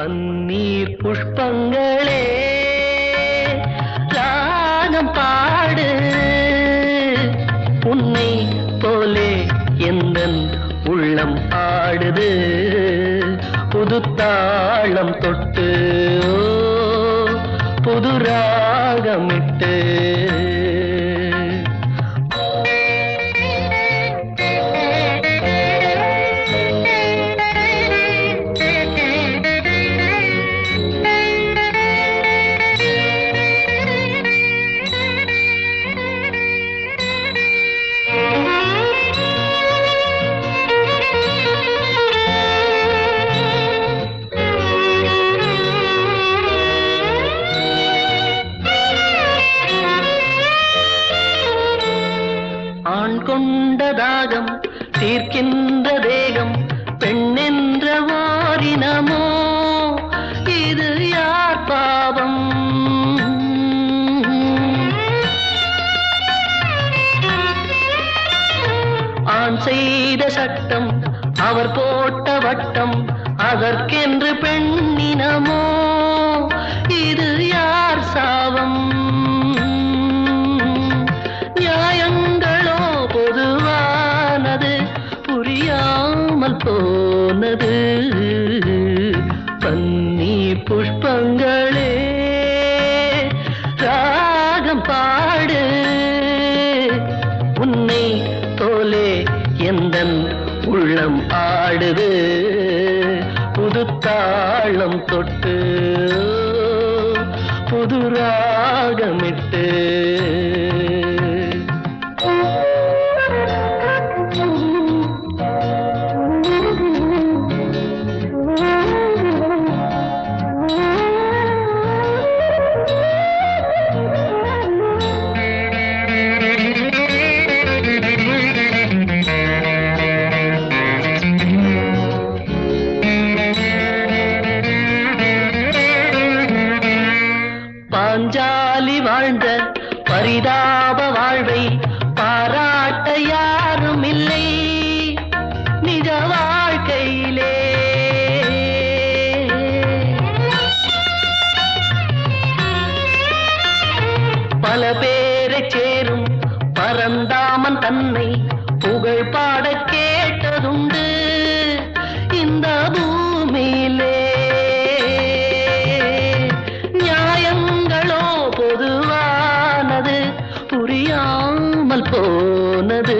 பன்னீர் புஷ்பங்களே ராகம் பாடு. உன்னை போலே எந்தன் உள்ளம் ஆடுது புதுத்தாளம் தொட்டு புது ராகமிட்டு. ஆண் கொண்ட தாகம் தீர்க்கின்ற தேகம் பெண்ணென்ற வாரினமோ? இது யார் பாவம்? ஆண் செய்த சட்டம் அவர் போட்ட வட்டம் அதற்கென்று பெண்ணினமோ ராகம் பாடு. உன்னை தோலே எந்த உள்ளம் ஆடுது. புதுத்தாளம் தொட்டு புது ராகமிட்டு பரிதாப வாழ்வை பாராட்ட யாரும் இல்லை நிஜ வாழ்க்கையிலே. பல பேரை சேரும் பரந்தாமன் தன்னை காமல் போனது